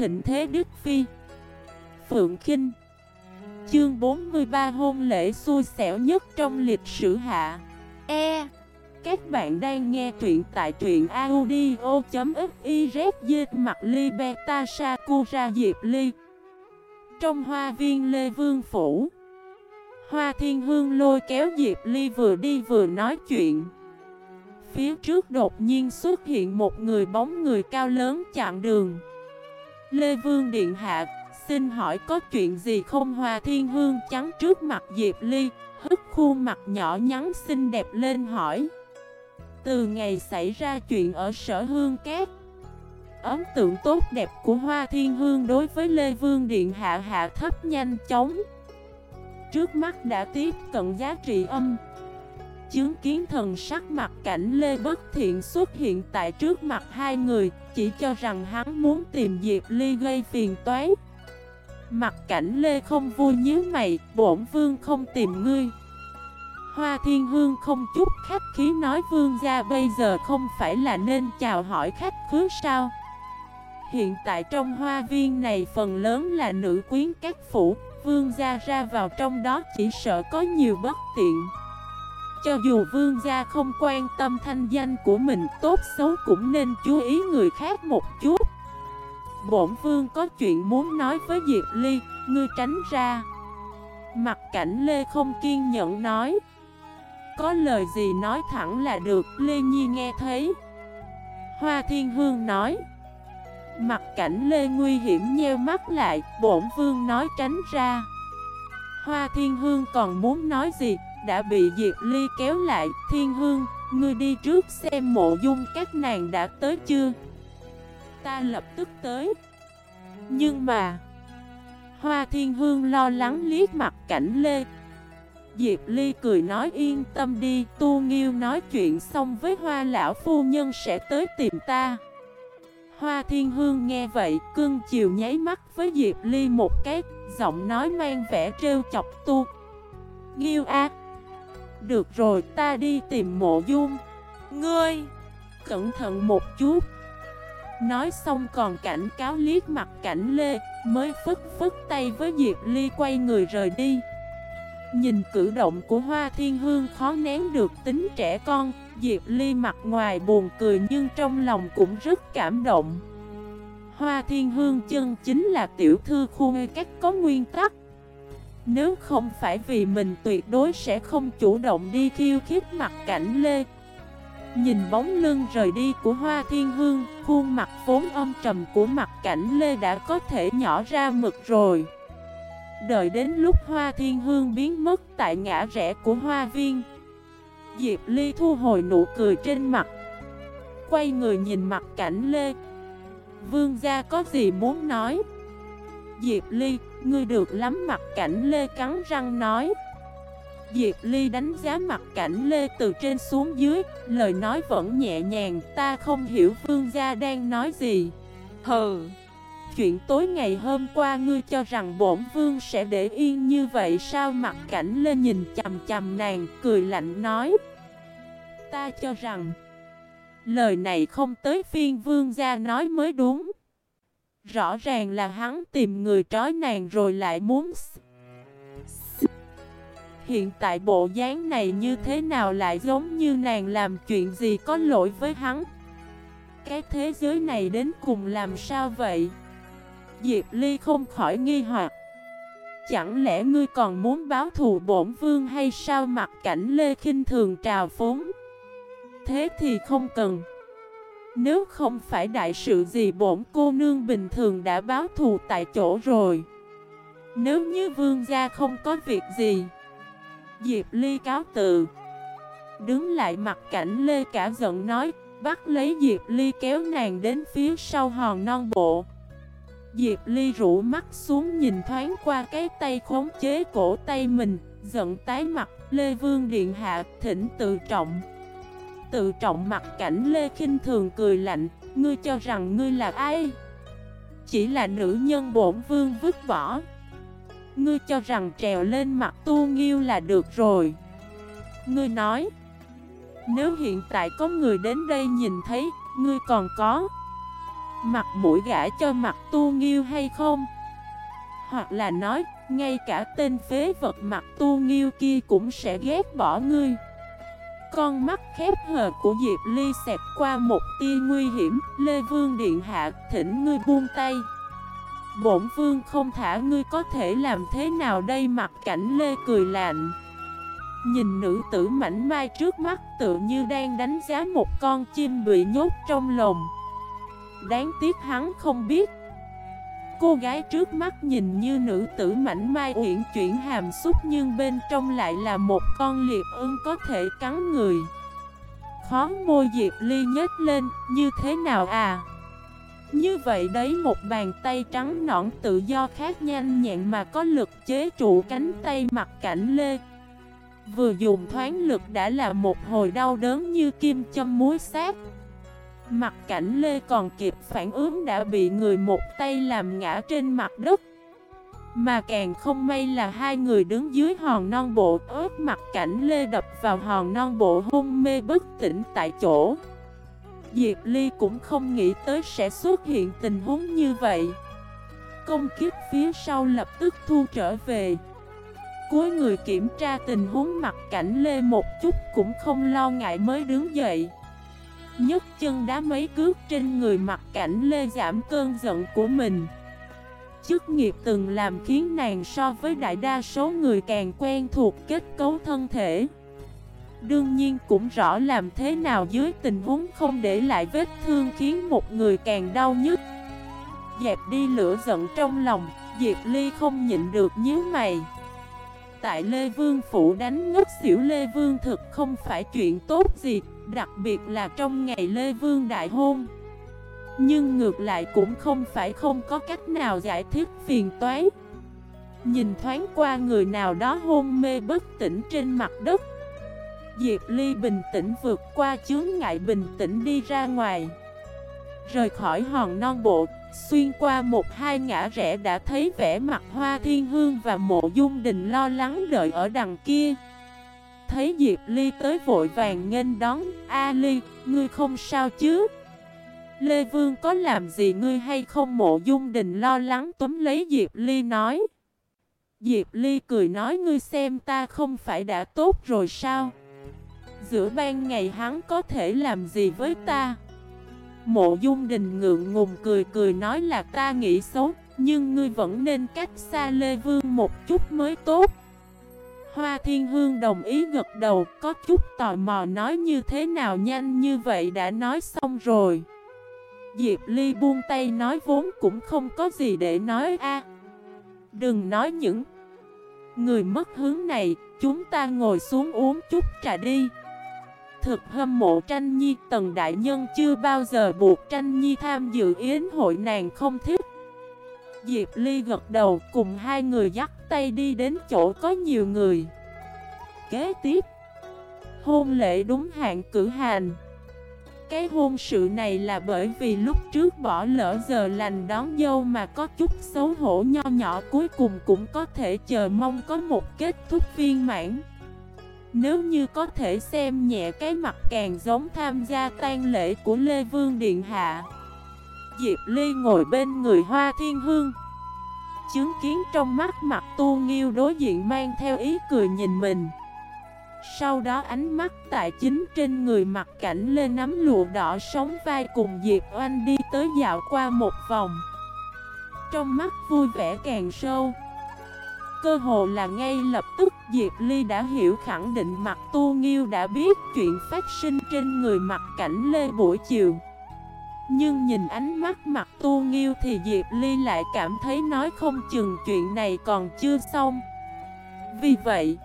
thịnh thế Đức Phi. Phượng Kinh. Chương 43 hôn lễ xui xẻo nhất trong lịch sử hạ. E. Các bạn đang nghe truyện tại truyện audio.xyz mặt ly beta sakura diệp ly Trong hoa viên Lê Vương Phủ, Hoa Thiên Hương lôi kéo Diệp Ly vừa đi vừa nói chuyện. Phía trước đột nhiên xuất hiện một người bóng người cao lớn chặn đường. Lê Vương Điện Hạ, Xin hỏi có chuyện gì không? Hoa Thiên Hương trắng trước mặt Diệp Ly Hức khuôn mặt nhỏ nhắn xinh đẹp lên hỏi. Từ ngày xảy ra chuyện ở sở hương két Ấn tượng tốt đẹp của Hoa Thiên Hương đối với Lê Vương Điện Hạ hạ thấp nhanh chóng. Trước mắt đã tiếp cận giá trị âm Chứng kiến thần sắc mặt cảnh Lê Bất Thiện xuất hiện tại trước mặt hai người. Chỉ cho rằng hắn muốn tìm Diệp Ly gây phiền toái. Mặt cảnh Lê không vui nhớ mày, Bổn vương không tìm ngươi. Hoa Thiên Hương không chút khách khí nói, vương gia bây giờ không phải là nên chào hỏi khách khứa sao? Hiện tại trong hoa viên này phần lớn là nữ quyến các phủ, Vương gia ra vào trong đó chỉ sợ có nhiều bất tiện. Cho dù vương gia không quan tâm thanh danh của mình tốt xấu cũng nên chú ý người khác một chút. Bổn vương có chuyện muốn nói với Diệp Ly, ngươi tránh ra. Mặt cảnh Lê không kiên nhẫn nói. Có lời gì nói thẳng là được, Lê Nhi nghe thấy. Hoa Thiên Hương nói. Mặt cảnh Lê nguy hiểm nheo mắt lại, bổn vương nói tránh ra. Hoa Thiên Hương còn muốn nói gì, đã bị Diệp Ly kéo lại Thiên Hương, ngươi đi trước xem mộ dung các nàng đã tới chưa Ta lập tức tới Nhưng mà Hoa Thiên Hương lo lắng liếc mặt cảnh Lê Diệp Ly cười nói yên tâm đi Tu Nghiêu nói chuyện xong với Hoa Lão Phu Nhân sẽ tới tìm ta Hoa Thiên Hương nghe vậy, cưng chiều nháy mắt với Diệp Ly một cái, giọng nói mang vẻ trêu chọc tu. Nghiêu ác. Được rồi, ta đi tìm mộ dung. Ngươi, cẩn thận một chút. Nói xong còn cảnh cáo liếc mặt cảnh Lê, mới phức phức tay với Diệp Ly quay người rời đi. Nhìn cử động của Hoa Thiên Hương khó nén được tính trẻ con, Diệp Ly mặt ngoài buồn cười nhưng trong lòng cũng rất cảm động. Hoa Thiên Hương chân chính là tiểu thư khu các có nguyên tắc. Nếu không phải vì mình tuyệt đối sẽ không chủ động đi khiêu khích mặt cảnh Lê. Nhìn bóng lưng rời đi của Hoa Thiên Hương, khuôn mặt vốn âm trầm của mặt cảnh Lê đã có thể nhỏ ra mực rồi. Đợi đến lúc Hoa Thiên Hương biến mất tại ngã rẽ của Hoa Viên Diệp Ly thu hồi nụ cười trên mặt Quay người nhìn mặt cảnh Lê Vương gia có gì muốn nói Diệp Ly, ngươi được lắm mặt cảnh Lê cắn răng nói. Diệp Ly đánh giá mặt cảnh Lê từ trên xuống dưới, Lời nói vẫn nhẹ nhàng, Ta không hiểu vương gia đang nói gì. Hừ Chuyện tối ngày hôm qua ngươi cho rằng bổn vương sẽ để yên như vậy sao? Mặt cảnh lê nhìn chầm chầm nàng, cười lạnh nói. Ta cho rằng, Lời này không tới phiên vương gia nói mới đúng. Rõ ràng là hắn tìm người trói nàng rồi lại muốn Hiện tại bộ dáng này như thế nào lại giống như nàng làm chuyện gì có lỗi với hắn? Cái thế giới này đến cùng làm sao vậy? Diệp Ly không khỏi nghi hoặc. Chẳng lẽ ngươi còn muốn báo thù bổn vương hay sao? Mặt cảnh Lê khinh thường trào phúng. Thế thì không cần. Nếu không phải đại sự gì bổn cô nương bình thường đã báo thù tại chỗ rồi. Nếu như vương gia không có việc gì, Diệp Ly cáo tự Đứng lại mặt cảnh Lê cả giận nói, Bắt lấy Diệp Ly kéo nàng đến phía sau hòn non bộ. Diệp Ly rũ mắt xuống nhìn thoáng qua cái tay khống chế cổ tay mình, Giận tái mặt, Lê Vương Điện Hạ thỉnh tự trọng. Tự trọng mặt cảnh Lê khinh thường cười lạnh Ngươi cho rằng ngươi là ai? Chỉ là nữ nhân bổn vương vứt bỏ. Ngươi cho rằng trèo lên mặt tu nghiêu là được rồi. Ngươi nói. Nếu hiện tại có người đến đây nhìn thấy Ngươi còn có Mặt mũi gã cho mặt tu nghiêu hay không? Hoặc là nói, ngay cả tên phế vật mặt tu nghiêu kia cũng sẽ ghét bỏ ngươi. Con mắt khép hờ của Diệp Ly xẹt qua một tia nguy hiểm. Lê Vương Điện Hạ, thỉnh ngươi buông tay. Bổn Vương không thả ngươi có thể làm thế nào đây? Mặt cảnh Lê cười lạnh. Nhìn nữ tử mảnh mai trước mắt tự như đang đánh giá một con chim bị nhốt trong lồng. Đáng tiếc hắn không biết Cô gái trước mắt nhìn như nữ tử mảnh mai uyển chuyển hàm xúc Nhưng bên trong lại là một con liệp ưng có thể cắn người. Khó môi Diệp Ly nhếch lên, như thế nào à? Như vậy đấy một bàn tay trắng nõn tự do khác nhanh nhẹn mà có lực chế trụ cánh tay mặt cảnh lê. Vừa dùng thoáng lực đã là một hồi đau đớn như kim châm muối sát Mặt cảnh Lê còn kịp phản ứng đã bị người một tay làm ngã trên mặt đất. Mà càng không may là hai người đứng dưới hòn non bộ, ớt mặt cảnh Lê đập vào hòn non bộ hôn mê bất tỉnh tại chỗ. Diệp Ly cũng không nghĩ tới sẽ xuất hiện tình huống như vậy. Công kiếp phía sau lập tức thu trở về. Cuối người kiểm tra tình huống mặt cảnh Lê một chút cũng không lo ngại mới đứng dậy nhấc chân đá mấy cước trên người mặt cảnh Lê giảm cơn giận của mình. Chức nghiệp từng làm khiến nàng so với đại đa số người càng quen thuộc kết cấu thân thể. Đương nhiên cũng rõ làm thế nào dưới tình huống không để lại vết thương khiến một người càng đau nhức. Dẹp đi lửa giận trong lòng, Diệp Ly không nhịn được nhíu mày. Tại Lê Vương Phủ đánh ngất xỉu Lê Vương thực không phải chuyện tốt gì Đặc biệt là trong ngày Lê Vương Đại Hôn. Nhưng ngược lại cũng không phải không có cách nào giải thích phiền toái. Nhìn thoáng qua người nào đó hôn mê bất tỉnh trên mặt đất. Diệp Ly bình tĩnh vượt qua chướng ngại bình tĩnh đi ra ngoài. Rời khỏi hòn non bộ, Xuyên qua một hai ngã rẽ đã thấy vẻ mặt hoa thiên hương và mộ dung đình lo lắng đợi ở đằng kia thấy Diệp Ly tới vội vàng nghênh đón. A Ly, ngươi không sao chứ? Lê Vương có làm gì ngươi hay không? Mộ dung đình lo lắng túm lấy Diệp Ly nói. Diệp Ly cười nói ngươi xem ta không phải đã tốt rồi sao? Giữa ban ngày hắn có thể làm gì với ta? Mộ dung đình ngượng ngùng cười cười nói là ta nghĩ xấu Nhưng ngươi vẫn nên cách xa Lê Vương một chút mới tốt. Hoa Thiên Hương đồng ý gật đầu, có chút tò mò nói như thế nào nhanh như vậy đã nói xong rồi. Diệp Ly buông tay nói vốn cũng không có gì để nói a. đừng nói những người mất hướng này, chúng ta ngồi xuống uống chút trà đi. Thực hâm mộ tranh nhi tần đại nhân chưa bao giờ buộc tranh nhi tham dự yến hội nàng không thích. Diệp Ly gật đầu cùng hai người dắt tay đi đến chỗ có nhiều người. Kế tiếp, Hôn lễ đúng hạn cử hành. Cái hôn sự này là bởi vì lúc trước bỏ lỡ giờ lành đón dâu mà có chút xấu hổ nho nhỏ cuối cùng cũng có thể chờ mong có một kết thúc viên mãn. Nếu như có thể xem nhẹ cái mặt càng giống tham gia tang lễ của Lê Vương Điện Hạ. Diệp Ly ngồi bên người Hoa Thiên Hương. Chứng kiến trong mắt mặt tu nghiêu đối diện mang theo ý cười nhìn mình. Sau đó ánh mắt tại chính trên người mặt cảnh lên nắm lụa đỏ sóng vai cùng Diệp Oanh đi tới dạo qua một vòng. Trong mắt vui vẻ càng sâu. Cơ hồ là ngay lập tức Diệp Ly đã hiểu khẳng định mặt tu nghiêu đã biết chuyện phát sinh trên người mặt cảnh lê buổi chiều nhưng nhìn ánh mắt mặt tu nghiêu thì Diệp Ly lại cảm thấy nói không chừng chuyện này còn chưa xong. Vì vậy,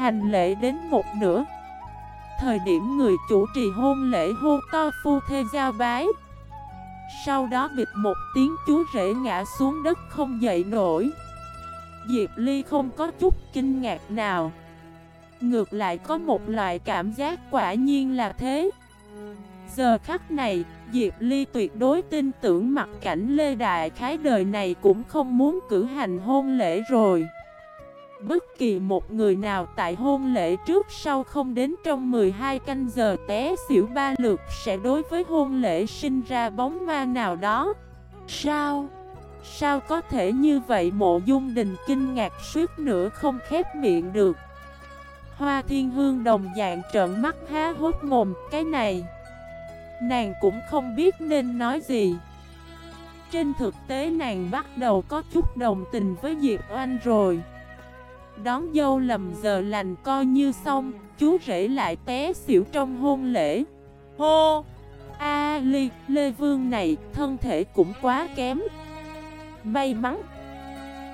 Hành lễ đến một nửa. Thời điểm người chủ trì hôn lễ hô to phu thê giao bái. Sau đó bịt một tiếng chú rể ngã xuống đất không dậy nổi. Diệp Ly không có chút kinh ngạc nào. Ngược lại có một loại cảm giác quả nhiên là thế. Giờ khắc này, Diệp Ly tuyệt đối tin tưởng mặt cảnh Lê Đại Khái đời này cũng không muốn cử hành hôn lễ rồi Bất kỳ một người nào tại hôn lễ trước sau không đến trong 12 canh giờ té xỉu ba lượt sẽ đối với hôn lễ sinh ra bóng ma nào đó. Sao? Sao có thể như vậy mộ dung đình kinh ngạc suýt nữa không khép miệng được. Hoa thiên hương đồng dạng trợn mắt há hốt mồm cái này. Nàng cũng không biết nên nói gì. Trên thực tế nàng bắt đầu có chút đồng tình với Diệp Oanh rồi. Đón dâu lầm giờ lành coi như xong Chú rể lại té xỉu trong hôn lễ. Hô! A Ly, Lê Vương này thân thể cũng quá kém. May mắn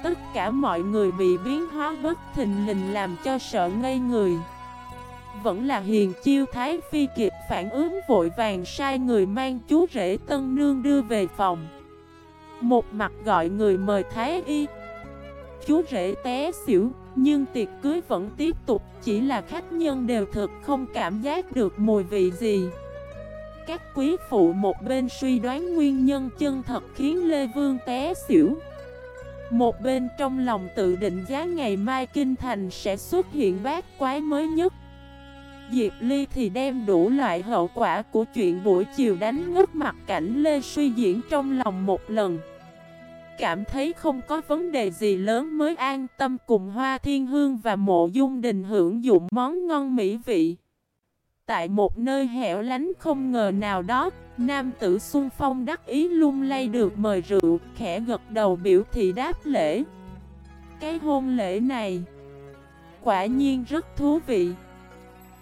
Tất cả mọi người bị biến hóa bất thình lình làm cho sợ ngây người. Vẫn là hiền chiêu thái phi kịp phản ứng vội vàng sai người mang chú rể tân nương đưa về phòng. Một mặt gọi người mời Thái Y. Chú rể té xỉu, Nhưng tiệc cưới vẫn tiếp tục, Chỉ là khách nhân đều thực không cảm giác được mùi vị gì. Các quý phụ một bên suy đoán nguyên nhân chân thật khiến Lê Vương té xỉu. Một bên trong lòng tự định giá ngày mai Kinh Thành sẽ xuất hiện bát quái mới nhất. Diệp Ly thì đem đủ loại hậu quả của chuyện buổi chiều đánh ngất mặt cảnh Lê suy diễn trong lòng một lần. Cảm thấy không có vấn đề gì lớn mới an tâm cùng Hoa Thiên Hương và Mộ Dung Đình hưởng dụng món ngon mỹ vị. Tại một nơi hẻo lánh không ngờ nào đó, Nam tử Xuân Phong đắc ý lung lay được mời rượu, Khẽ gật đầu biểu thị đáp lễ. Cái hôn lễ này Quả nhiên rất thú vị